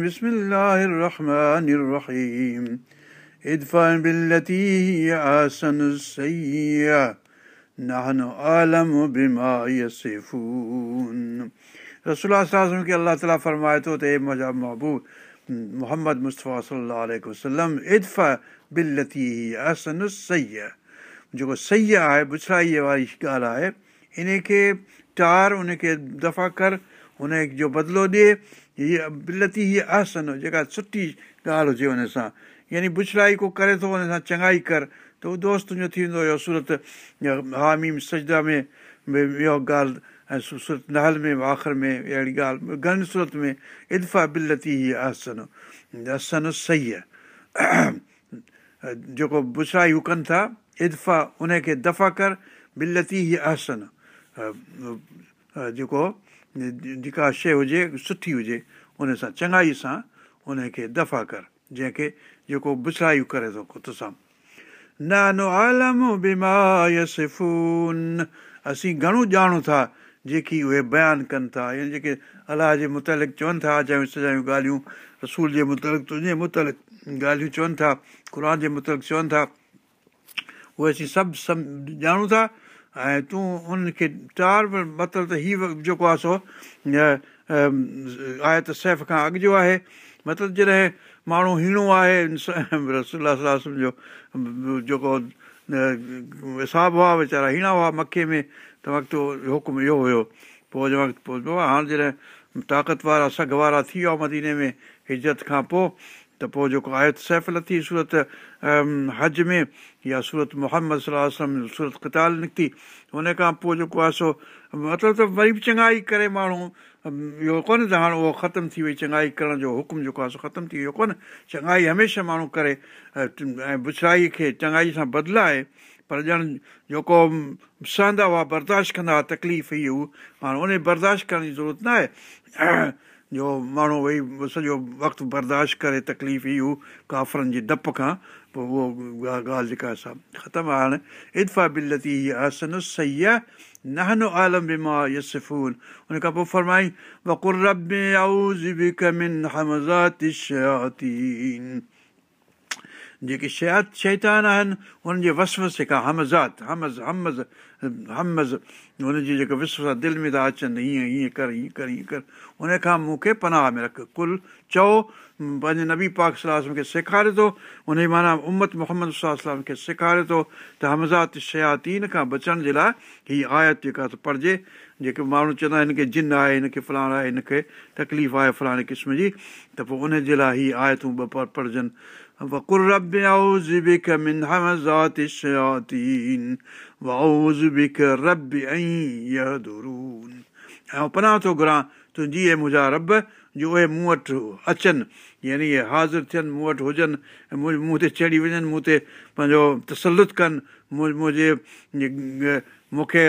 بسم الله الرحمن الرحيم ادفع بالتي هي أحسن السيئة نحن أعلم بما يصفون रसूल खे अलाह ताला फरमाए थो त हे मुंहिंजा महबूब मोहम्मद मुस्तफ़ा सलाहु वसलम इदफ़ा बिलती असन सही जेको सही आहे बुछड़ाईअ वारी ॻाल्हि आहे इन खे टार उनखे दफ़ा कर हुन जो बदिलो ॾिए هيءَ بلتي هيءَ آسن جيڪا سٺي ڳالهه هجي هن سان. يعني بڇڙائي ڪو ڪري ٿو هن سان چڱائي ڪر. ته اهو دوست تنهنجو ٿي ويندو هيو سورت هاميم سجدا ۾ اهو ڳالهه ۽ سورت نهل ۾ آخر ۾ اهڙي ڳالهه گهڻي سورت ۾ ادفا بلتي هيءَ آسن آسن صحيح جيڪو بڇڙائي هو ڪن ٿا ادفا ان کي دفعا ڪر بلتي هيءَ آسن جيڪو جيڪا شيءِ هجي سٺي هجي ان سان چڱائي سان ان کي دفعا ڪر جنهن کي جيڪو بڇڙائي ڪري ٿو تو سان نه عالم سفون اسين گهڻو ڄاڻون ٿا جيڪي اهي بيان ڪن ٿا يا جيڪي الله جي متالق چون ٿا چيون سڄايون ڳالهيون رسول جي متالق تنهنجي متالق ڳالهيون چون ٿا قر جي متالق چون ٿا اهي اسين سڀ سڀ ڄاڻون ٿا ۽ تون ان کي چار مطلب ته هيءَ جيڪو آهي سو آهي ته سيف کان اڳ جو آهي. مطلب جڏهن ماڻهو هيڻو آهي جيڪو حساب هئا ويچارا هيڻا هئا مکي ۾ ته وقت حڪم اهو هيو. پوءِ وقت پوءِ هاڻي جڏهن طاقت وارا سگهه وارا ٿي ويا مديني ۾ حجت کان پوءِ ته پوءِ جيڪو آهي سيف لٿي سورت هج ۾ يا سورت محمد صلاح سورت ڪتال نڪتي. هن کان پوءِ جيڪو آهي سو مطلب ته وري به چڱائي ڪري ماڻهو اهو ڪونهي ته هاڻي اهو ختم ٿي وئي چڱائي ڪرڻ جو حڪم جيڪو آهي سو ختم ٿي ويو ڪونهي. چڱائي هميشه ماڻهو ڪري ۽ بڇڙائي کي چڱائي سان بدلائي پر ڄڻ جيڪو سهندا هئا برداشت ڪندا هئا تڪليف ئي هو هاڻي ان برداشت ڪرڻ جي ضرورت نه آهي جو ماڻهو ويهي سڄو وقت برداشت ڪري تڪليف ئي هو ڪافرن جي ڊپ کان پوءِ اهو ڳالهه جيڪا اسان ختم آهي هاڻي ادفا بلتي آسن صحيح آهي نهنو عالم به مان يسفون ان کان پوءِ فرمائي جيڪي شيات شيطان آهن انهن جي وسوس جيڪا همزات همز همز همز هن جي جيڪا وسوس دل ۾ ٿا اچن هيئن هيئن ڪر هيئن ڪر هيئن ڪر. ان کان مون کي پناهه ۾ رک. ڪل چئو پنهنجي نبي پاڪ صلاح کي سيکاري ٿو. ان جي معنيٰ امت محمد صلاح کي سيکاري ٿو ته همزات شياتين کان بچڻ جي لاءِ هيءَ آيت جيڪا ته پڙهجي جيڪي ماڻهو چوندا آهن هن کي جن آهي هن کي فلاڻ آهي هن کي تڪليف آهي فلاڻي قسم جي ته پوءِ ان جي لاءِ هيءَ آيتون ٻه پڙهجن وقل رب أعوذ بك من همزات الشياطين وأعوذ بك رب أن يهدرون ऐं पनाह थो घुरां तुंहिंजी ऐं मुंहिंजा रब जो उहे मूं वटि अचनि यानी इहे हाज़िर थियनि मूं वटि हुजनि ऐं मूं ते चढ़ी वञनि मूं ते पंहिंजो तसलुत कनि मुंहिंजे मूंखे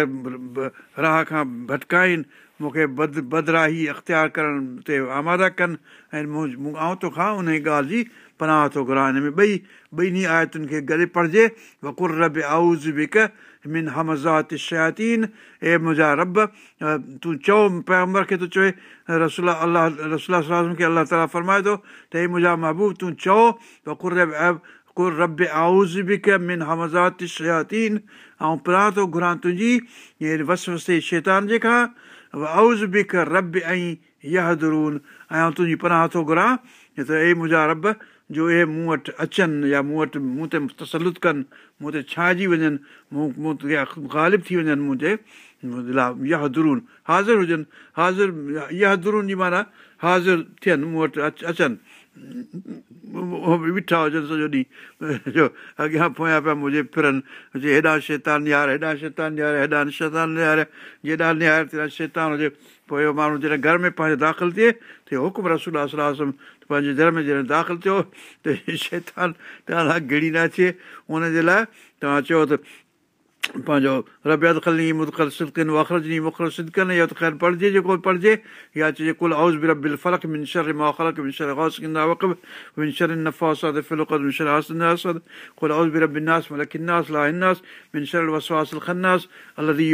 राह खां भटकाइनि मूंखे बद बदराही अख़्तियार करण ते आमादा कनि ऐं मूं आउं तो खां उन ॻाल्हि जी پناهه ٿو گهران هن ۾ ٻئي ٻنهي آيتن کي گڏ پڙهجي وڪر رب آئز به ڪ من همزات شياتين اي منهنجا رب تون چئو پيگمبر کي تون چئي رسول الله رسول کي الله تالا فرمائي ٿو ته هي منهنجا محبوب تون چئو وڪر رب ڪر رب آئز به ڪ من همزات شياتين ۽ پناهه ٿو گهران تنهنجي اهي وس وسي شيطان جي کان آئز به ڪ رب ۽ يهدرون ۽ تنهنجي پناهه ٿو گهران ته هي منهنجا رب جو اهي مون وٽ اچن يا مون وٽ مون تي تسلت ڪن مون تي ڇائجي وڃن مون مون تي غالب ٿي وڃن مون تي اها درون حاضر هجن حاضر اها درون جي معنيٰ حاضر ٿين مون وٽ اچن. بيٺا هجن سڄو ڏينهن. جو اڳيان پويان پيا منهنجي فرن هجي هيڏان شيطان نهار هيڏان شيطان نهار هيڏان شيطان نهار جيڏان نهار تيڏان شيطان هجي. پوءِ اهو ماڻهو جڏهن گهر ۾ پنهنجو داخل ٿئي ته حڪم رسول صلاح پنهنجي گهر ۾ جڏهن داخل ٿيو ته شيطان توهان لاءِ گڙي نه اچي. هن جي لاءِ توهان چئو ته پنهنجو ربيات کل ڏينهن متر سڌ ڪن وخر ڏينهن يا ته خير پڙهجي جيڪو پڙهجي يا چئجي ڪل اوز به ربل فلقر ڪندا وکبر ڪلزناس لاهناسين کنداس علي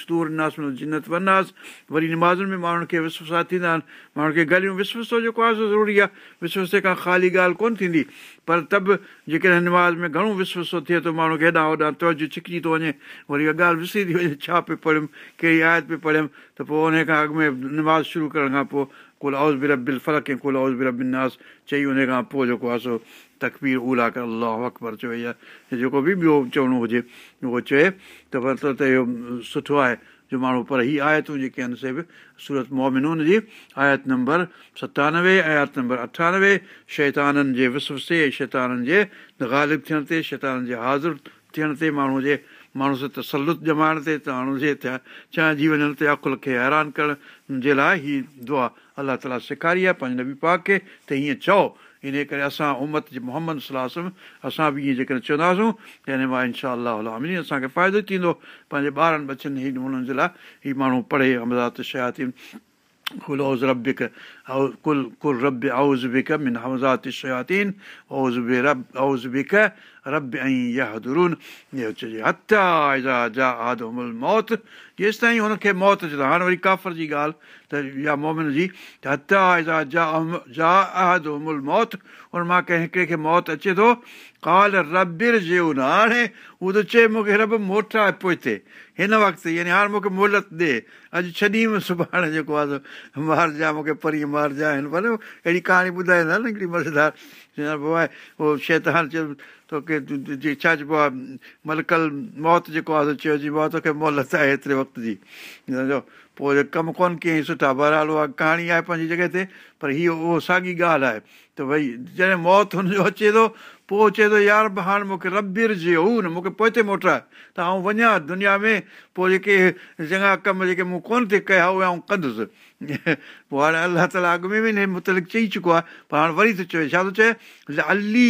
ستور ڏناس جنت وري وري نمازن ۾ ماڻهن کي وسات ٿيندا آهن ماڻهن کي ڳالهيون وسوس جيڪو آهي سو ضروري آهي وسوت کان خالي ڳالهه ڪونه ٿيندي پر ته به جيڪڏهن نماز ۾ گهڻو وسوسو ٿئي ٿو ماڻهو کي هيڏان هوڏان توجو ڇڪجي ٿو وڃي وري اها ڳالهه وسري ٿي وڃي ڇا پيو پڙهيم ڪهڙي آيت پڙهيم ته پوءِ ان کان اڳ ۾ نماز شروع ڪرڻ کان پوءِ ڪل آئز به ربل فرق ۽ ڪل آئز به ربن ناس چئي ان کان پوءِ جيڪو آهي سو تڪبير الا ڪر الله اڪبر چيو يا جيڪو به ٻيو چوڻو هجي اهو چئي ته مطلب ته اهو سٺو آهي جو ماڻهو پر هيءَ آيتون جيڪي آهن سي به سورت مومنون جي آيت نمبر ستانوي آيت نمبر اٺانوي شيتانن جي وسوسي شيتانن جي غالب ٿيڻ تي شيتانن جي حاضر ٿيڻ تي ماڻهو جي ماڻهو سان تسلت ڄمائڻ تي ته ماڻهو جي ٿيا چانهه وڃڻ تي عقل کي حيران ڪرڻ جي لاءِ هيءَ دعا الله تالا سيکاري آهي پنهنجي نبي پاڪ کي. ته هيئن چئو ان ڪري اسان امت جي محمد صلاح اسان به ائين جيڪڏهن چونداسين ته هن مان انشا اسان کي فائدو ٿيندو. پنهنجي ٻارن بچن هنن جي لاءِ هيءَ ماڻهو پڙهي امدات شياتي ڪل اوز ربڪ ڪل ڪل ۽ جا آدمل موت جيس تائين هن کي موت چئي هاڻي وري ڪافر جي ڳالهه ته يا مومن جي ته هٿا ازا جا جا موت هن مان ڪنهن هڪڙي کي موت اچي ٿو ڪال ربر جي نه هاڻي هو ته چئي مون کي رب موٽا پوءِ هن وقت يعني هاڻي مون کي موهلت ڏي اڄ ڇڏي سڀاڻي جيڪو آهي مارجانئ مون کي پرينهن مارجانئ هن ڀلي اهڙي ڪهاڻي ٻڌائيندا نه هڪڙي مزيدار. بابا اهو شيطان چيو توکي ڇا چئبو آهي ملڪل موت جيڪو آهي چيو جي مان توکي موهلت آهي هيتري وقت جي. پوءِ ڪم ڪونه ڪيئين سٺا بهرحال اها ڪهاڻي آهي پنهنجي جڳهه تي پر هيءَ اهو ساڳي ڳالهه آهي. ته ڀئي جڏهن موت هن جو اچي ٿو پوءِ چئي ٿو يار هاڻي مون کي ربر جي مون کي پوءِ هتي موٽائي ته آئون وڃان دنيا ۾ پوءِ جيڪي چڱا ڪم جيڪي مون ڪونه ٿي ڪيا اهي آئون ڪندس پوءِ هاڻي الله تالا اڳ ۾ به هن مطلق چئي چڪو آهي پر هاڻي وري ٿو چئي ڇا ٿو چئي علي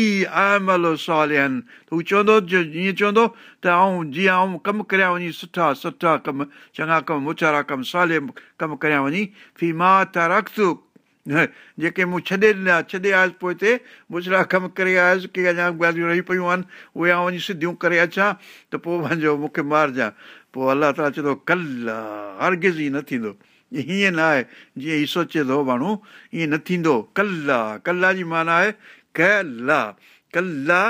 سال آهن هو چوندو ائين چوندو ته آئون جيئن آئون ڪم ڪريان وڃي سٺا سٺا ڪم چڱا ڪم مچارا ڪم سالي ڪم ڪريان وڃي في مان ته رک جيڪي مون ڇڏي ڏنا ڇڏي آيس پوءِ هتي مڇڙا ڪم ڪري آيس ڪي اڃا ڳالهيون رهي پيون آهن اهي آئون وڃي سڌيون ڪري اچان ته پوءِ پنهنجو مون کي مارجانئ پوءِ الله تالا ٿو ڪل هرگز ئي نه ٿيندو هيئن نه آهي جيئن هيءُ سوچي ٿو ماڻهو ائين نه ٿيندو. ڪلا ڪلا جي معنيٰ آهي ڪلا ڪلا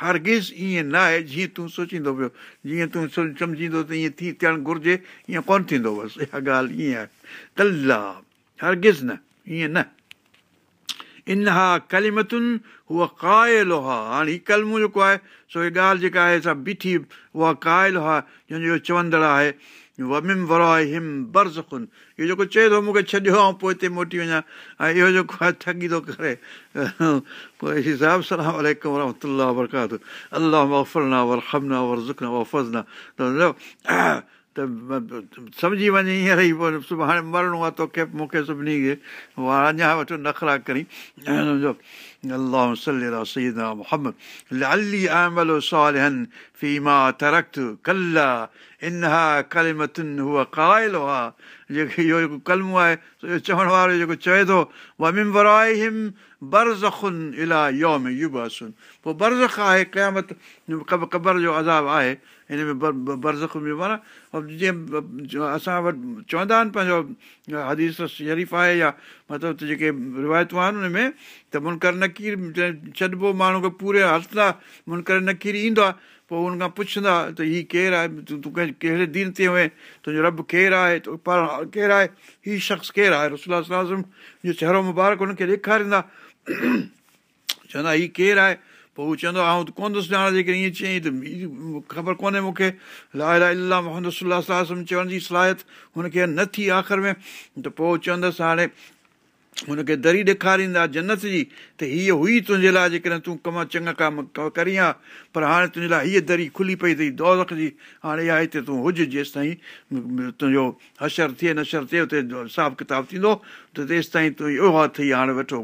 هرگز ائين نه آهي جيئن تون سوچيندو پيو. جيئن تون سمجهيندو ته ائين ٿي ٿيڻ گهرجي ائين ڪونه ٿيندو بس. اها ڳالهه ائين آهي. ڪلا هرگز نه ائين نه. ان ها ڪلمتن اها ڪايل هئا. هاڻي هيءُ ڪلمو جيڪو آهي سو هيءَ ڳالهه جيڪا آهي بيٺي اها ڪايل هئا. جنهن جو چوندڙ آهي اهو جيڪو چئي ٿو مون کي ڇڏيو ۽ پوءِ هتي موٽي وڃان ۽ اهو جيڪو آهي ٺڳي ٿو ڪري سلام ورهمت ورڪات الله ورهمنا ورزڪنا وفزنا ته ته سمجهي وڃي هينئر ئي سڀاڻي مرڻو آهي توکي مون کي سڀني کي اڃا وٺو نخرا ڪري. سمجهو الله سليدا محمد علي آمل سالهن فيما ترقت ڪلا انها ڪلمتن هوءَ ڪايل هئا جيڪي اهو جيڪو ڪلمو آهي چوڻ وارو جيڪو چئي ٿو پوءِ برز آهي قيامت قبر جو عذاب آهي هن ۾ برز ۾ معنيٰ جيئن اسان وٽ چوندا آهن پنهنجو حديث شريف آهي يا مطلب ته جيڪي روايتون آهن هن ۾ ته منڪر نڪير ڇڏبو ماڻهو کي پوري هلندا منڪر نڪير ايندو آهي پوءِ هن کان پڇندا ته هيءُ ڪير آهي تون ڪنهن ڪهڙي دين تي وئي تنهنجو رب ڪير آهي پر ڪير آهي هيءُ شخص ڪير آهي؟ رسول جو چهرو مبارڪ هن کي ڏيکاريندا. چوندا هيءُ ڪير آهي پوءِ هو چوندو آئون ته ڪونه ٿو ڄاڻان جيڪڏهن ائين چيئين ته خبر ڪونهي مون کي لا الاهه محمد صلاح چوڻ جي صلاحيت هن کي نه ٿي آخر ۾ ته پوءِ چوندس هاڻي هن کي دري ڏيکاريندا جنت جي ته هيءَ هئي تنهنجي لاءِ جيڪڏهن تون ڪم چڱا ڪم ڪري آهي پر هاڻي تنهنجي لاءِ هيءَ دري کلي پئي اٿئي دولت جي هاڻي اها هتي تون هج جيس تائين تنهنجو حشر ٿئي نشر ٿئي هتي حساب ڪتاب ٿيندو ته تيس تائين اهو ٿي هاڻي ويٺو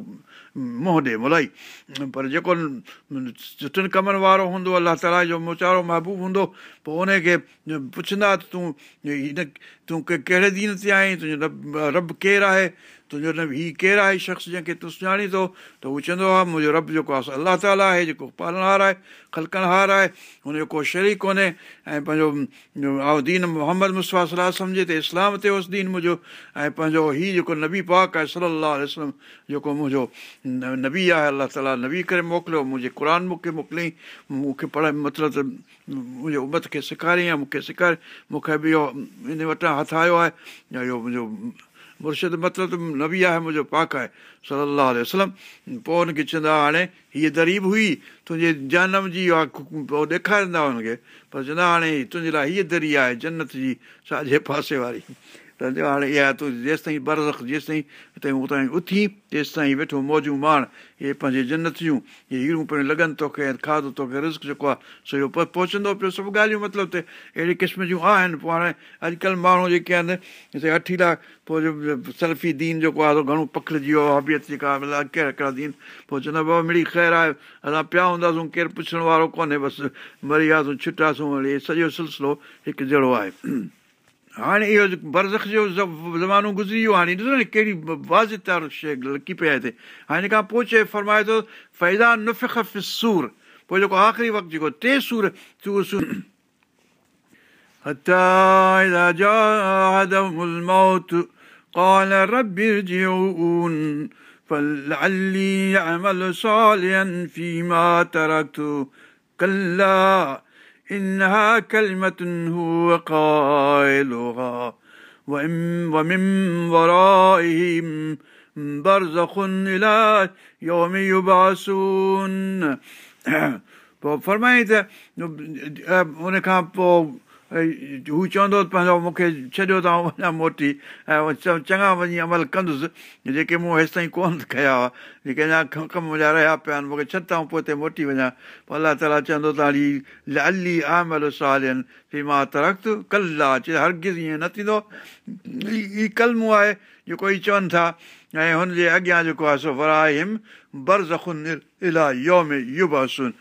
منهن ڏي ملائي پر جيڪو سٺن ڪمن وارو هوندو الله تالا جو مچارو محبوب هوندو پوءِ ان کي پڇندا ته تون هن تون ڪهڙي دين تي آهين؟ تنهنجو رب رب ڪير آهي تنهنجو نه هيءُ ڪير آهي شخص جنهن کي تون سڃاڻي ٿو ته هو چوندو آهي منهنجو رب جيڪو آهي الله تالا آهي جيڪو پالنهار آهي خلڪنهار آهي هن جو ڪو شريڪ ڪونهي ۽ پنهنجو دين محمد مصطفيٰ صلاح سمجهي ته اسلام تي هئس دين منهنجو ۽ پنهنجو هيءُ جيڪو نبي پاڪ آهي صلاح وسلم جيڪو منهنجو نبي آهي الله تالا نبي ڪري موڪليو منهنجي قر مون کي موڪليئين مون کي پڙهائي مطلب ته منهنجي امت کي سيکاريئين مون کي سيکاري مون کي به اهو ان وٽان هٿ آيو آهي يا اهو منهنجو مرشد مطلب نبي آهي منهنجو پاڪ آهي صلاح وسلم پوءِ هن کي چوندا هاڻي هيءَ دريب هئي تنهنجي جنم جي پوءِ ڏيکاريندا هن کي پر چوندا هاڻي تنهنجي لاءِ هيءَ دري آهي جنت جي ساڄي پاسي واري ته هاڻي اها تون جيس تائين برک جيس تائين اٿي تيس تائين ويٺو موجون ماڻ. اهي پنهنجي جنت جون اهي هيرون پڻ لڳن توکي کاڌو توکي رسڪ جيڪو آهي سو اهو پهچندو پيو. سڀ ڳالهيون مطلب ته اهڙي قسم جون آهن. پوءِ هاڻي اڄڪلهه ماڻهو جيڪي آهن هتي اٺي لاک پوءِ سلفي دين جيڪو آهي گهڻو پکڙجي ويو هبيت جيڪا آهي ڪهڙا ڪهڙا دين؟ پوءِ چوندا بابا مڙي خير آهي. اسان پيا هونداسين ڪير پڇڻ وارو ڪونهي بس مري وياسين ڇٽياسين سڄو سلسلو هڪ جهڙو آهي हाणे इहो बरज़ख जो ज़मानो गुज़री वियो हाणे ॾिसो न कहिड़ी वाज़ि तार शइ लकी पई आहे हिते हाणे हिन खां पोइ चए फरमाए थो फ़ैदा नुफ़ सूर पोइ जेको आख़िरी वक़्तु जेको टे सूर सूर सूर قال رب ارجعون فلعلي أعمل صالحا فيما تركت كلا إنها كلمة هو قائلها ومن ورائهم برزخ إلى يوم يبعثون पोइ फरमाईं त उन खां पोइ هو چوندو پنهنجو مون کي ڇڏيو ته آئون وڃان موٽي ۽ چڱا وڃي عمل ڪندس جيڪي مون هيس تائين ڪونه ڪيا هئا جيڪي اڃا ڪم منهنجا رهيا پيا آهن مون کي ڇڏ ته پوءِ هتي موٽي وڃان پوءِ الله تالا چوندو ته حالي سالين في مان ترخت ڪل آهي چئي هرگز ائين نه ٿيندو. هيءُ ڪلمو آهي جيڪو ئي چون ٿا ۽ هن جي اڳيان جيڪو آهي سو وراهم برزن الاهه يوم يباسن.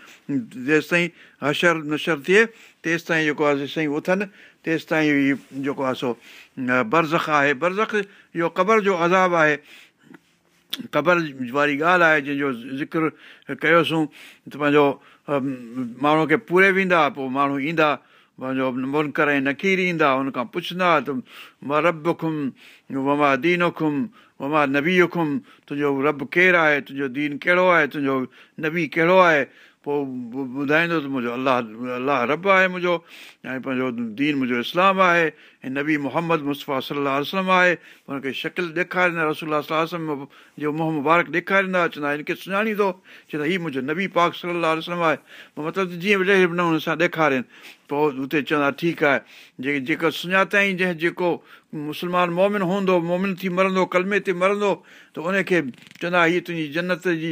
جيس تائين حشر نشر ٿئي تيس تائين جيڪو آهي سائين اٿن تيس تائين جيڪو آهي سو برزک آهي. برزک اهو قبر جو عذاب آهي. قبر واري ڳالهه آهي جنهن جو ذڪر ڪيوسين ته پنهنجو ماڻهو کي پوري ويندا پوءِ ماڻهو ايندا پنهنجو منڪر ۽ نڪير ايندا هن کان پڇندا ته مان رب کم وما دين کم وما نبي کم تنهنجو رب ڪير آهي تنهنجو دين ڪهڙو آهي تنهنجو نبي ڪهڙو آهي پوءِ ٻڌائيندو ته منهنجو الله الله رب آهي منهنجو ۽ پنهنجو دين منهنجو اسلام آهي ۽ نبي محمد مصطفيٰ صلاح وسلم آهي هن کي شڪل ڏيکاريندا رسول وسلم جو منهن مبارڪ ڏيکاريندا چوندا هن کي سڃاڻيندو چوندا هيءُ منهنجو نبي پاڪ صلاح وسلم آهي. مطلب جيئن به نموني سان ڏيکارين پوءِ هتي چوندا ٺيڪ آهي جيڪو سڃاتائين جنهن جيڪو مسلمان مومن هوندو مومن ٿي مرندو ڪلمي تي مرندو ته ان کي چوندا هيءَ تنهنجي جنت جي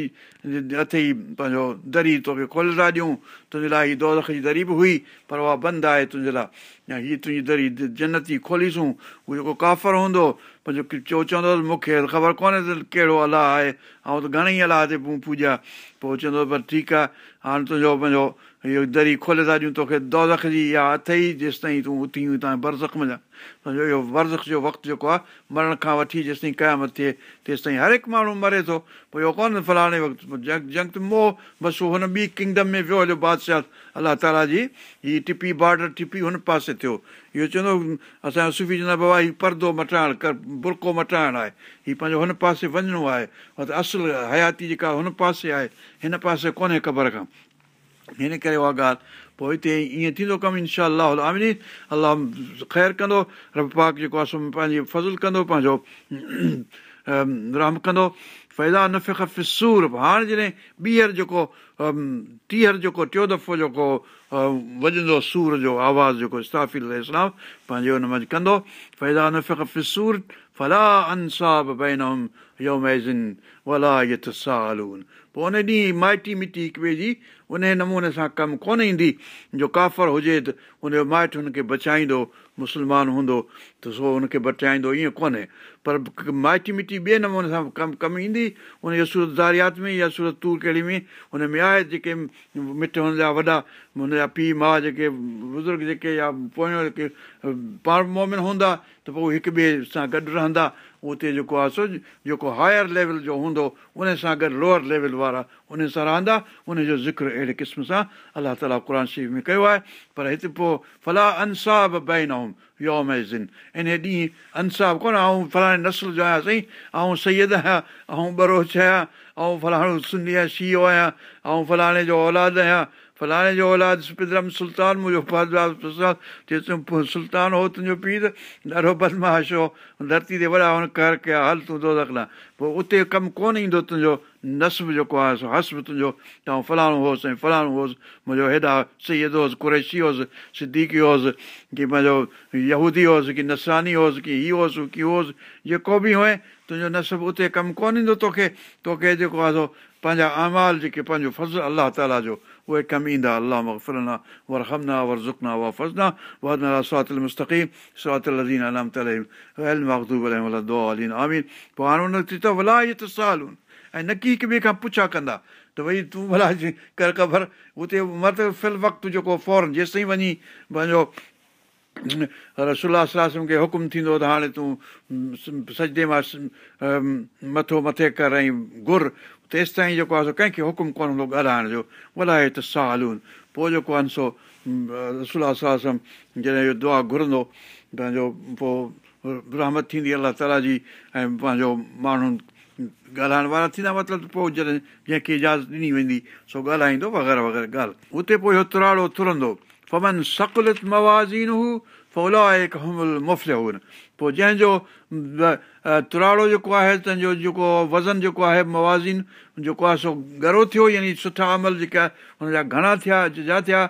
هٿ ئي پنهنجو دري توکي کولي ٿا ڏيون تنهنجي لاءِ هيءَ دولک جي دري به هئي پر اها بند آهي تنهنجي لاءِ هيءَ تنهنجي دري جنت کوليسون اهو جيڪو ڪافر هوندو پنهنجو چو چوندو مون کي خبر ڪونهي ته ڪهڙو الله آهي ۽ ته گهڻيئي الله تي پوڄا پوءِ چوندو پر ٺيڪ آهي هاڻي تنهنجو پنهنجو اهو دري کولي ٿا ڏيون توکي دولک جي اها هٿ ئي جيس تائين تون اٿي هتان برزک ۾ سمجهو اهو ورز جو وقت جيڪو آهي مرڻ کان وٺي جيس تائين قيامت ٿئي تيس تائين هر هڪ ماڻهو مري ٿو. پوءِ اهو ڪونهي فلاڻي وقت جنگ جنگ ته موهه بس هن ٻي ڪنگڊم ۾ ويو هليو بادشاهه الله تالا جي هيءَ ٽپي بارڊر ٽپي هن پاسي ٿيو. اهو چوندو اسان جو صوفي چوندا بابا هيءُ پردو مٽائڻ ڪر برڪو مٽائڻ آهي. هيءُ پنهنجو هن پاسي وڃڻو آهي. اصل حياتي جيڪا هن پاسي آهي هن پاسي ڪونهي قبر کان هن ڪري اها ڳالهه پوءِ هتي ائين ٿيندو ڪم انشا آمني الله خير ڪندو رب پاڪ جيڪو آهي سو پنهنجي فضل ڪندو پنهنجو رحم ڪندو فيدا نف سور هاڻي جڏهن ٻيهر جيڪو ٽيهر جيڪو ٽيون دفعو جيڪو وڄندو سور جو آواز جيڪو استافل اسلام پنهنجو هن ڪندو فيدا نف سور ڦلا انساب يوميزن ولا سالون پوءِ ان ڏينهن مائٽي مٽي هڪ ٻئي جي ان نموني سان ڪم ڪونه ايندي. جو ڪافر هجي ته ان جو مائٽ هن کي بچائيندو مسلمان هوندو ته سو هن کي بچائيندو ائين ڪونهي. پر مائٽي مٽي ٻئي نموني سان ڪم ڪم ايندي ان جو سورت داريات ۾ يا سورت تور ڪهڙي ۾ هن ۾ آهي جيڪي مٽ هن جا وڏا هن جا پيءُ ماءُ جيڪي بزرگ جيڪي يا پويان جيڪي پاڻ مومن هوندا ته پوءِ هڪ ٻئي سان گڏ رهندا. اتي جيڪو آهي سو جيڪو هائر ليول جو هوندو ان سان گڏ لوئر ليول وارا ان سان رهندا. ان جو ذڪر اهڙي قسم سان الله تالا قر شريف ۾ ڪيو آهي پر هتي پوءِ فلاح انساب بئي نه يوم زن ان ڏينهن انساب ڪونه ۽ فلاڻي نسل جو آهيان سائين ۽ سيد آهيان ۽ بروچ آهيان ۽ فلاڻو سنڌي شيئو آهيان ۽ فلاڻي جو اولاد آهيان فلاڻي جو اولاد پترم سلطان منهنجو سلطان هو تنهنجو پيءُ ته ڏاڍو بدمعاش هو ڌرتي تي وڏا هن ڪر ڪيا هل تون دو رکلا. پوءِ اتي ڪم ڪونه ايندو تنهنجو نسب جيڪو آهي سو هسب تنهنجو توهان فلاڻو هوس ۽ فلاڻو هوس منهنجو هيڏا سيد هوس ڪريشي هوس سديڪي هوس ڪه منهنجو يهودي هوس ڪه نساني هوس ڪه هيءَ هوس ڪه هوس جيڪو به هئي تنهنجو نسب اتي ڪم ڪونه ايندو توکي توکي جيڪو آهي سو پنهنجا امال جيڪي پنهنجو فز الله تالا جو اهي ڪم ايندا الله مفرنا ور همنا ور زڪنا وا فزنا ورنه سواتل مستقيم سال ۽ نڪي هڪ ٻئي کان پڇا ڪندا ته ڀئي تون ڀلا ڪر خبر اتي مت فل وقت جيڪو فورن جيستائين وڃي پنهنجو سلاسم کي حڪم ٿيندو ته هاڻي تون سجدي مان مٿو مٿي ڪر ۽ گهر تيس تائين جيڪو آهي سو ڪنهن کي حڪم ڪونه هوندو ڳالهائڻ جو ڀلائي ته سالون پوءِ جيڪو آهي سو رسولا سلاسم جڏهن اهو دعا گهرندو پنهنجو پوءِ رحمت ٿيندي الله تالا جي ۽ پنهنجو ماڻهو ڳالهائڻ وارا ٿيندا مطلب پوءِ جڏهن جنهن کي اجازت ڏني ويندي سو ڳالهائيندو وغيره وغيره ڳالهه اتي پوءِ اهو تراڙو ترندو فمن سڪلت موازين هو فولا هڪ همل مفت هن پوءِ جنهن جو تراڙو جيڪو آهي تنهن جو جيڪو وزن جيڪو آهي موازين جيڪو آهي سو ڳرو ٿيو يعني سٺا عمل جيڪا هن جا گهڻا ٿيا جا ٿيا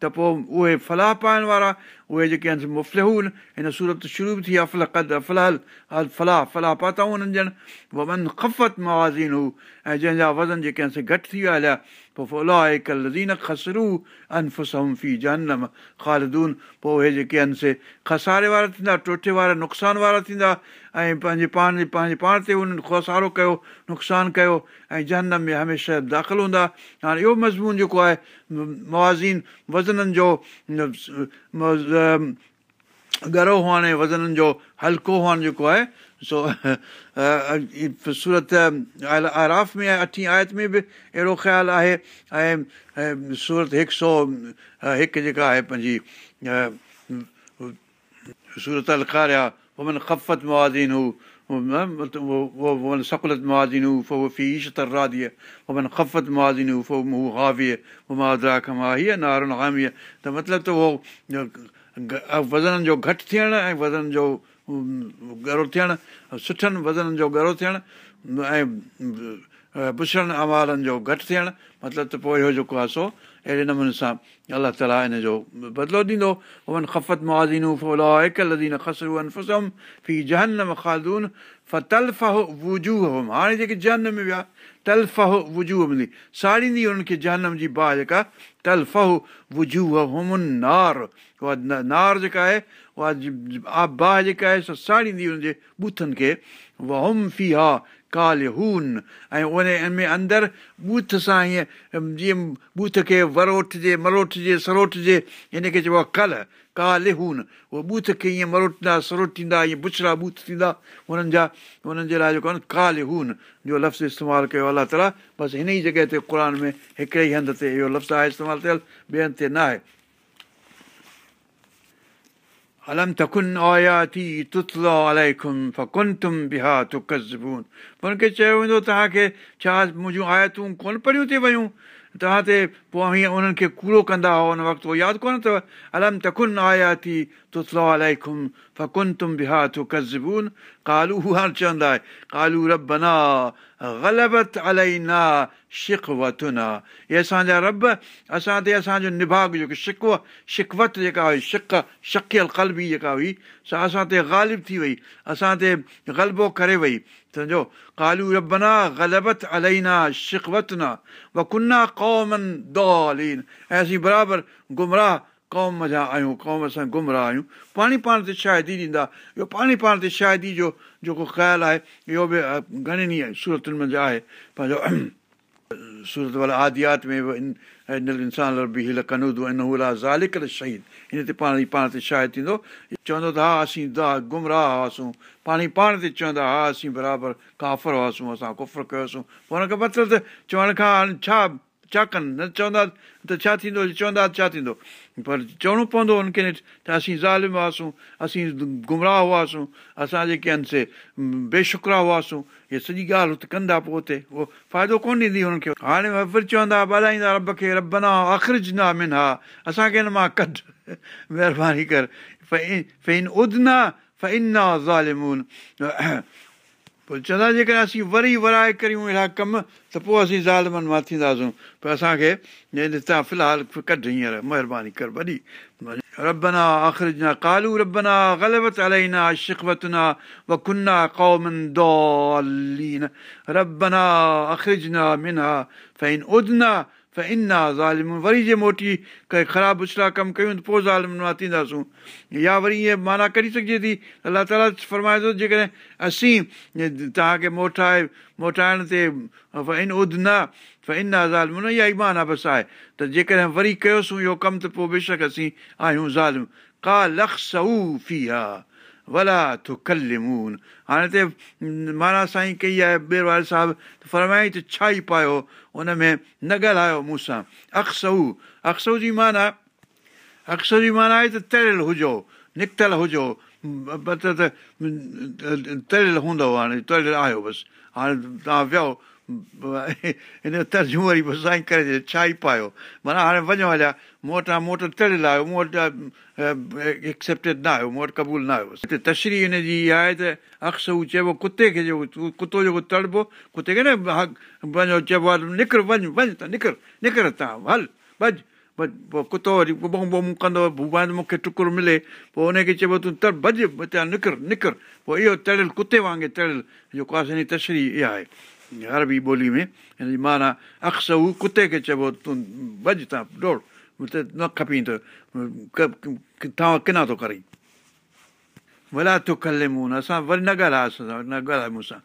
ته پوءِ اهي فلاح پائڻ وارا اهي جيڪي آهن مفتهون هن سورت شروع به ٿي آهي افل قد افلال ال فلاح فلاح پاتائون هنن ڄڻ ومن خفت موازين هو ۽ جنهن جا وزن جيڪي آهن سي گهٽ ٿي ويا هليا پوءِ ڦلا لزين کسرو انفسم في جنم خالدون پوءِ اهي جيڪي آهن سي کساري وارا ٿيندا ٽوٽي وارا نقصان وارا ٿيندا ۽ پنهنجي پاڻ پنهنجي پاڻ تي انهن کسارو ڪيو نقصان ڪيو ۽ جنم ۾ هميشه داخل هوندا. هاڻي اهو مضمون جيڪو آهي موازين وزنن جو ڳرو هئڻ وزنن جو هلڪو هئڻ جيڪو آهي سو سورت آراف ۾ اٺي آيت ۾ به اهڙو خيال آهي ۽ سورت هڪ سؤ هڪ جيڪا آهي پنهنجي سورت الکاريا ومن خفت موازين هو سڪلت موازين هو فو في ايشتر راديءَ ومن خفت موازين هو فو هو هاويءَ مادرا کما هيءَ نارن هاميءَ ته مطلب ته اهو وزنن جو گهٽ ٿيڻ ۽ وزن جو ڳرو ٿيڻ سٺن وزنن جو ڳرو ٿيڻ ۽ پڇڙن اوالن جو گهٽ ٿيڻ مطلب ته پوءِ اهو جيڪو آهي سو اهڙي نموني سان الله تالا هن جو بدلو ڏيندو جيڪي جنهن ۾ ويا تلف وجو ملي ساڙيندي هنن کي جهنم جي باهه جيڪا تلف وجو همن نار اها نار جيڪا آهي اها باهه جيڪا آهي ساڙيندي هن جي بوٿن کي وهم في ها ڪال هون ۽ ان ۾ اندر بوٿ سان هيئن جيئن بوٿ کي وروٺجي مروٺجي سروٺجي هن کي چئبو آهي ڪل ڪال هون اهو بوٿ کي ائين مروٽيندا سروٽيندا ائين بڇڙا بوٿ ٿيندا هنن جا هنن جي لاءِ جيڪو آهي نه ڪال هون جو لفظ استعمال ڪيو الله تالا. بس هن ئي جڳهه تي قر ۾ هڪڙي ئي هنڌ تي اهو لفظ آهي استعمال ٿيل ٻئي هنڌ تي نه آهي الم بها تڪزبون هن کي چيو ويندو توهان کي ڇا منهنجون آيتون ڪونه پڙهيون ٿي ويون توهان تي پوءِ هيئن انهن کي ڪوڙو ڪندا هئا هن وقت اهو ياد ڪونه اٿو الم تڪن آيا ٿي اليڪم فڪن تم بها تڪزبون ڪالو هاڻي چوندا آهي ڪالو ربنا غلبت الينا شڪوتنا اهي اسان جا رب اسان تي اسان جو نڀاگ جيڪو شڪو شڪوت جيڪا هئي شڪ شڪيل قلبي جيڪا هئي سا اسان تي غالب ٿي وئي اسان تي غلبو ڪري وئي سمجهو ڪالو ربنا غلبت الينا شڪوتنا و ڪنا قومن دولين ۽ اسين برابر گمراهه قوم جا آهيون قوم اسان گمراهه آهيون. پاڻي پاڻ تي شايد ئي ڏيندا. اهو پاڻي پاڻ تي شايد جو جيڪو خيال آهي اهو به گهڻن ئي صورتن ۾ آهي. پنهنجو سورت وارا آديات ۾ به انسان به هيل ڪنودو ان زالڪ شهيد. هن تي پاڻ ئي پاڻ تي شايد ٿيندو. چوندو ته ها اسين دا گمراهه هئاسين. پاڻي پاڻ تي چوندا ها اسين برابر ڪافر هئاسين اسان ڪفر ڪيوسين. پوءِ هن کي مطلب ته چوڻ کان ڇا ڇا ڪن نه چوندا ته ڇا ٿيندو چوندا ڇا ٿيندو پر چوڻو پوندو هن کي ته اسين ظالم هئاسين اسين گمراهه هئاسين اسان جيڪي آهن سي بيشڪرا هئاسين اهي سڄي ڳالهه هتي ڪندا پوءِ هتي اهو فائدو ڪونه ڏيندي هنن کي هاڻي وري چوندا ٻالائيندا رب کي رب نه نه من ها اسان کي هن مان ڪڍ مهرباني ڪر فين ادنا فينا زالمون پوءِ چوندا جيڪڏهن اسين وري ورائي ڪريون اهڙا ڪم ته پوءِ اسين ظالمن مان ٿينداسين پر اسان کي توهان في الحال ڪڍ هينئر مهرباني ڪر وڏي ربنا آخر ڪالو ربنا غلبت الينا شڪوتنا و ڪنا قومن ربنا اخرجنا منا فين ادنا انا ظالم وري جي موٽي ڪنهن خراب اڇلا ڪم ڪيون ته پوءِ ظالم مان ٿينداسون يا وري ائين معنيٰ ڪري سگهجي ٿي الله تالا فرمائي ٿو جيڪڏهن اسين توهان کي موٽائي موٽائڻ تي ان اد نه انا ظالم نه اها ئي معنيٰ بس آهي ته جيڪڏهن وري ڪيوسين اهو ڪم ته پوءِ بيشڪ اسين آهيون ظالم ڪا لخس في آهي ولا ٿو هاڻي هتي معنيٰ سائين ڪئي آهي ٻير واري صاحب فرمائي ته ڇا ئي پايو ان ۾ نه ڳالهايو مون سان. اڪسئو اڪسئو جي معنيٰ اڪثر جي معنيٰ آهي ته تريل هجو نڪتل هجو. مطلب ته تريل هوندو هاڻي تريل آهيو بس. هاڻي توهان ويو هن ترجمو وري سائين ڪري ڇا ئي پايو معنيٰ هاڻي وڃو هليا مون وٽان مون وٽ تريل آيو مون وٽ ايڪسيپٽيڊ نه آيو مون وٽ قبول نه آيو هتي تشري هن جي اها آهي ته اڪس هو چئبو ڪتي کي جيڪو ڪتو جيڪو تڙبو ڪتي کي نه وڃو چئبو آهي نڪر وڃ وڃ ته نڪر نڪر توهان هل ڀڄ ڀڄ پوءِ ڪتو وري ڪندو ڀوڀائيندو مون کي ٽڪر ملي پوءِ هن کي چئبو تون تر هتان نڪر نڪر پوءِ اهو تريل ڪتي وانگر تريل جيڪو آهي تشري اها آهي عربي ٻولي ۾ معنيٰ اڪس هو ڪتي کي چئبو تون ڀڄ توهان ڊوڙ نه کپي ته توهان ڪنا ٿو ڪري ڀلا تون ڪلي مون اسان وري نه ڳالهايوسين نه ڳالهائي مون سان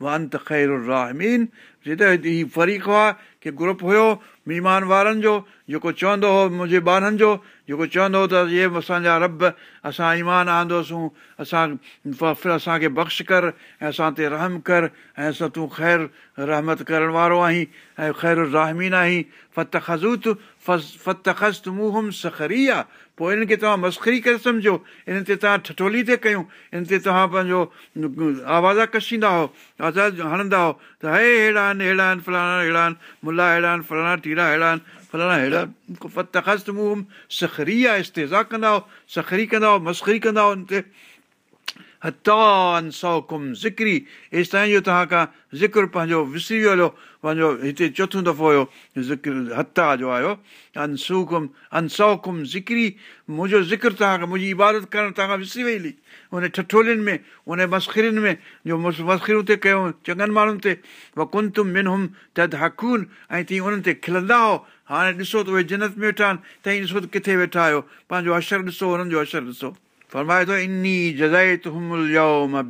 و انت خير راهمين جتي هيءُ فريق هئا ڪه گروپ هيو مهمان وارن جو جيڪو چوندو هو منهنجي ٻارن جو جيڪو چوندو هو ته اهي اسان جا رب اسان ايمان آندوسون اسان اسان کي بخش ڪر ۽ اسان تي رحم ڪر ۽ اسان تون خير رحمت ڪرڻ وارو آهين ۽ خير راهمين آهين فت خزوت فت خز مهم سخري آهي پوءِ انهن کي توهان مسڪري ڪري سمجهو. انهن تي توهان ٺٺولي تي ڪيون. ان تي توهان پنهنجو آوازا ڪشيندا هو آزاد هڻندا هو ته هي اهڙا آهن اهڙا آهن فلاڻا اهڙا آهن ملا اهڙا آهن فلاڻا ٽيرا اهڙا آهن فلاڻا اهڙا خز مهم سخري آهي استيزا ڪندا هو سخري ڪندا هو مسڪري ڪندا هو تي هتان سوڪم زڪري. ايس تائين جو توهان کان ذڪر پنهنجو وسري ويو هلو پنهنجو هتي چوٿون دفعو هيو ذڪر هتا جو آيو. انسوڪم انسوڪم زڪري. منهنجو ذڪر توهان کان منهنجي عبادت ڪرڻ توهان کان وسري وئي هلي. ان ٺٺولين ۾ ان مسکرين ۾ جو مسکريون تي ڪيون چڱن ماڻهن تي. و ڪن تم من هم تد هڪون ۽ تيئن انهن تي کلندا هو هاڻي ڏسو ته اهي جنت ۾ ويٺا آهن. ته ڏسو ته ڪٿي ويٺا آهيو. پنهنجو اشر ڏسو هنن جو اشر ڏسو فرمائي ٿو اني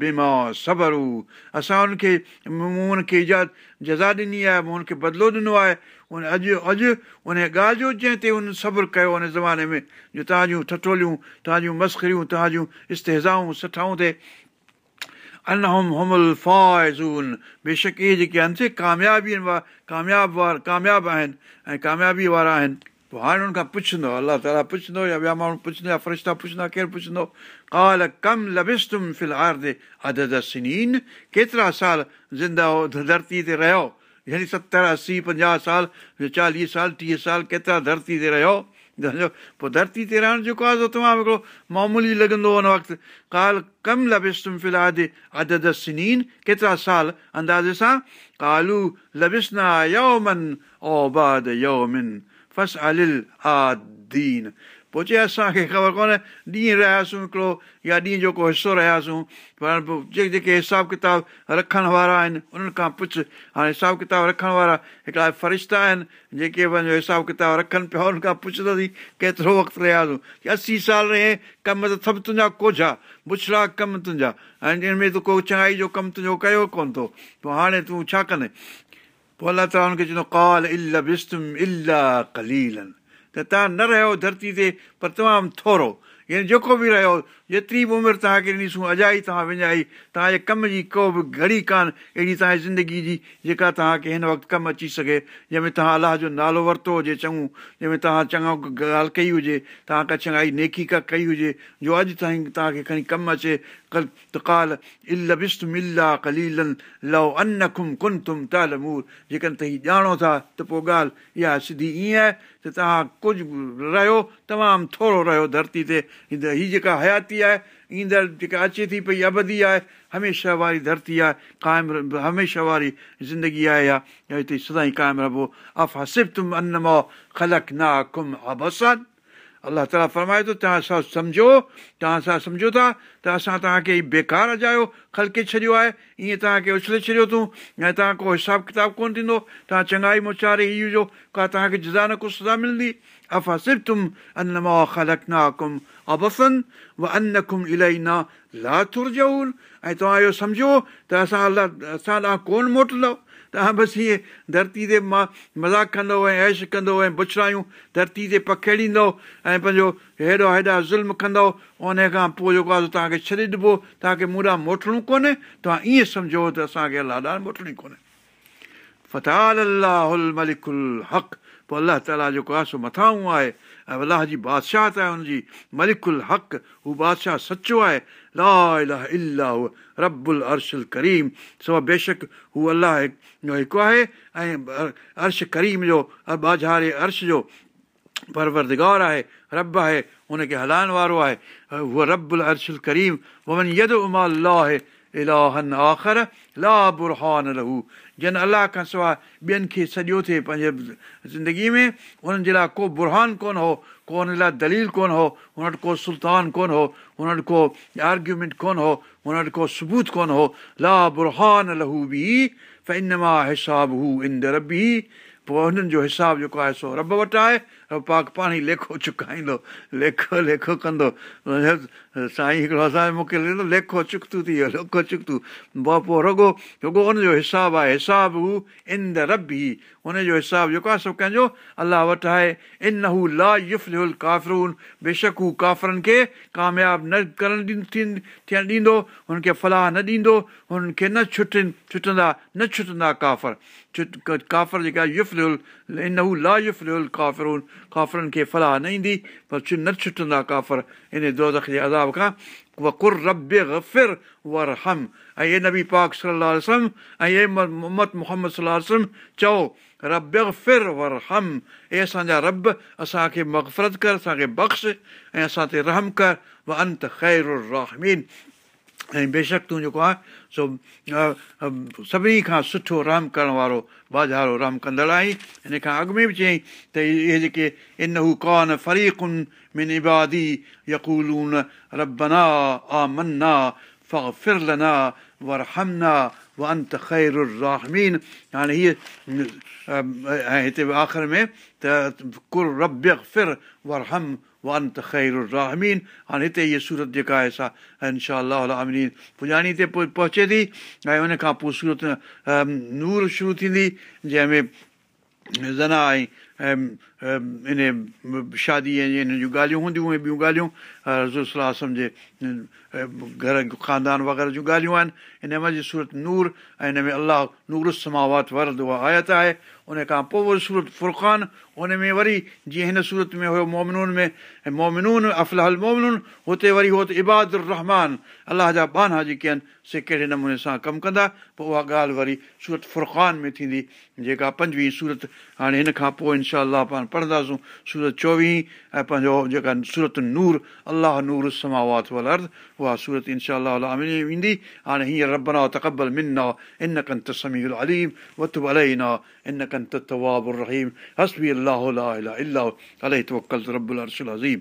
بيما سبرو اسان هن کي مون هن کي ايجاد جزا ڏني آهي مون هن کي بدلو ڏنو آهي ان اڄ اڄ ان ڳالهه جو جنهن تي هن صبر ڪيو ان زماني ۾ جو توهان جون ٺٺوليون توهان جون مسڪريون توهان جون استيزائون سٺائون تي ان هم همل فائزون بيشڪ اهي جيڪي آهن سي ڪاميابي ڪامياب وارا ڪامياب آهن ۽ ڪاميابي وارا آهن پوءِ هاڻي هن کان پڇندو الله تالا پڇندو يا ٻيا ماڻهو پڇندا يا فرشتا پڇندا ڪير پڇندو ڪال ڪم لبستم فل آر دي عدد سنين ڪيترا سال زنده هو ڌرتي تي رهيو يعني ستر اسي پنجاهه سال چاليهه سال ٽيهه سال ڪيترا ڌرتي تي رهيو پوءِ ڌرتي تي رهڻ جيڪو آهي تمام هڪڙو معمولي لڳندو هن وقت ڪال ڪم لبستم عدد سنين ڪيترا سال اندازي سان ڪالو لبسنا يومن يومن فس الل آدين پوءِ چئي اسان کي خبر ڪونهي ڏينهن رهياسين هڪڙو يا ڏينهن جو ڪو حصو رهياسين پر جيڪي جيڪي حساب ڪتاب رکڻ وارا آهن انهن کان پڇ هاڻي حساب ڪتاب رکڻ وارا هڪڙا فرشتا آهن جيڪي پنهنجو حساب ڪتاب رکن پيا انهن کان پڇنداسين ڪيترو وقت رهياسين اسي سال رهي ڪم ته سڀ تنهنجا ڪوجها بڇڙا ڪم تنهنجا ۽ ان ۾ ته ڪو چڱائي جو ڪم تنهنجو ڪيو ڪونه ٿو پوءِ هاڻي تون ڇا ڪندي پوءِ الله تالا هن کي چوندو ڪال ال بستم الا ڪليلن ته توهان نه رهيو ڌرتي تي پر تمام ٿورو يعني جيڪو به رهيو جيتري به عمر توهان کي ڏنيسون اجائي توهان وڃائي توهان جي ڪم جي ڪو به گهڙي ڪانه اهڙي توهان جي زندگي جي جيڪا توهان کي هن وقت ڪم اچي سگهي. جنهن ۾ توهان الله جو نالو ورتو هجي چڱو جنهن ۾ توهان چڱو ڳالهه ڪئي هجي توهان ڪا چڱائي نيڪي ڪا ڪئي هجي جو اڄ تائين توهان کي کڻي ڪم اچي. ڪل ڪال ال تم تال مور جيڪڏهن ته ڄاڻو ٿا ته پوءِ ڳالهه اها سڌي ائين آهي ته توهان ڪجهه رهيو تمام ٿورو رهيو ڌرتي تي. هيءَ جيڪا حياتي آهي ايندڙ جيڪا اچي ٿي پئي ابدي آهي هميشه واري ڌرتي آهي قائم هميشه واري زندگي آهي يا هتي سدائين قائم رهبو اف هسب تم ان مو خلق نا ڪم ابسن الله تالا فرمائي ٿو توهان سان سمجهو توهان سان سمجهو ٿا ته اسان توهان کي بيڪار اجايو خلڪي ڇڏيو آهي ائين توهان کي اڇلي ڇڏيو اٿئون ۽ توهان ڪو حساب ڪتاب ڪونه ٿيندو توهان چڱائي مچاري هيءَ هجو ڪا توهان کي جزا نه ڪو سزا ملندي. افا سب تم ان مان خلق نا ڪم ابسن و ان ڪم الاهي نه لا ٿرجون ۽ توهان اهو سمجهو ته اسان الله اسان ڏانهن ڪونه موٽندو توهان بس ائين ڌرتي تي مان مذاق ڪندو ۽ ايش ڪندو ۽ بڇڙايون ڌرتي تي پکيڙيندو ۽ پنهنجو هيڏو هيڏا ظلم ڪندو ان کان پوءِ جيڪو آهي توهان کي ڇڏي ڏبو. توهان کي مون موٽڻو ڪونهي. توهان ائين سمجهو ته اسان کي الله ڏانهن موٽڻي ڪونهي. فتال الله ملڪل حق. پوءِ الله تالا جيڪو آهي سو مٿان آهي. ۽ الله جي بادشاهت آهي هن جي ملڪل حق. هو بادشاهه سچو آهي لا ربل ارشل ڪريم سو بيشڪ هو الله هڪ آهي ۽ عرش ڪريم جو بازاري عرش جو پروردگار آهي رب آهي هن کي هلائڻ وارو آهي اهو ربل ارشل ڪريم وڃي يد اما الله الاهن آخر لا برهان رهو جن الله کان سواءِ ٻين کي سڄو ٿئي پنهنجي زندگيءَ ۾ انهن جي لاءِ ڪو برهان ڪونه هو ڪو هن لاءِ دليل ڪونه هو هن وٽ ڪو سلطان ڪونه هو هن وٽ ڪو آرگيومينٽ ڪونه هو هن وٽ ڪو ثبوت ڪونه هو لا برهان لهو به ان مان حساب هو اند ربي پوءِ هنن جو حساب جيڪو آهي سو رب وٽ آهي پاڪ پاڻ ليکو چڪائيندو ليکو ليکو ڪندو. سائين هڪڙو اسان کي موڪلي ڏيندو ليکو چڪتو ٿي ويو ليکو چڪتو. پوءِ رڳو رڳو هن جو حساب آهي. حساب هو ان دي رب ئي هن جو حساب جيڪو آهي سو ڪنهن جو؟ الله وٽ آهي. ان هو لا يف ڪافرون. بيشڪ هو ڪافرن کي ڪامياب نه ڪرڻ ٿيڻ ڏيندو. هن کي فلاح نه ڏيندو. هنن کي نه ڇٽن ڇٽندا نه ڇٽندا ڪافر. ڇٽ ڪافر جيڪا يف ان هو لا يف ڪافرون ڪافرن کي فلاح نه ايندي پر نه ڇٽندا ڪافر ان دوز جي اداب کان اهي نبي پاڪ اهي محمد محمد صلاح چئو اسان جا رب اسان کي مغفرت ڪر اسان کي بخش ۽ اسان تي رحم ڪر و انت خير ۽ بيشڪ تون جيڪو آهي سو سڀني کان سٺو رحم ڪرڻ وارو بازارو رحم ڪندڙ آهين. هن کان اڳ ۾ به چيئين ته اهي جيڪي ان هو ڪانه فريقن من ابادي يڪولون ربنا آ منا لنا ور همنا و انت خير راهمين. هاڻي هيءَ ۽ هتي آخر ۾ ته ڪر رب ور هم ون ته خير راهمين هاڻي هتي اها سورت جيڪا آهي سا انشا امين پڄاڻي تي پهچي ٿي ۽ ان کان پوءِ سورت نور شروع ٿيندي جنهن ۾ زنا ۽ ان شاديءَ جي هن جون ڳالهيون هونديون ۽ ٻيون ڳالهيون رسول جي گهر خاندان وغيره جون ڳالهيون آهن هن جي سورت نور ۽ هن ۾ الله نور ورد اها آيت آهي ان کان پوءِ وري سورت فرقان ان ۾ وري جيئن هن سورت ۾ هيو مومنون ۾۽ مومنون افلاهل مومنون هتي وري هو ته اباد رحمان الله جا بانا جيڪي آهن سي ڪهڙي نموني سان ڪم ڪندا؟ پوءِ اها ڳالهه وري سورت فرقان ۾ ٿيندي جيڪا پنجويهه سورت هاڻي هن کان پوءِ انشا پاڻ پڙهنداسون. سورت چوويهه ۽ پنهنجو جيڪا سورت نور الله نور سماوات ول ارد اها سورت انشا ايندي. هاڻي هينئر ربنا تقبل منا ان ڪنت سمير اليم وت النا ان تواب رهيم. هسبي الله इलाह इलाह अलह तवकल रब अरशल अज़ीम